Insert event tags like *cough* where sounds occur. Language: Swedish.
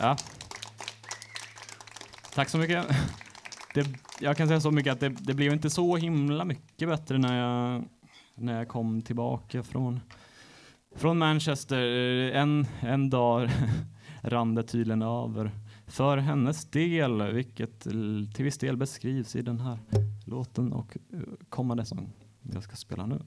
Ja. Tack så mycket. Det, jag kan säga så mycket att det, det blev inte så himla mycket bättre när jag, när jag kom tillbaka från, från Manchester. En, en dag *laughs* rann det tydligen över för hennes del, vilket till viss del beskrivs i den här låten och eh, kommande sång jag ska spela nu.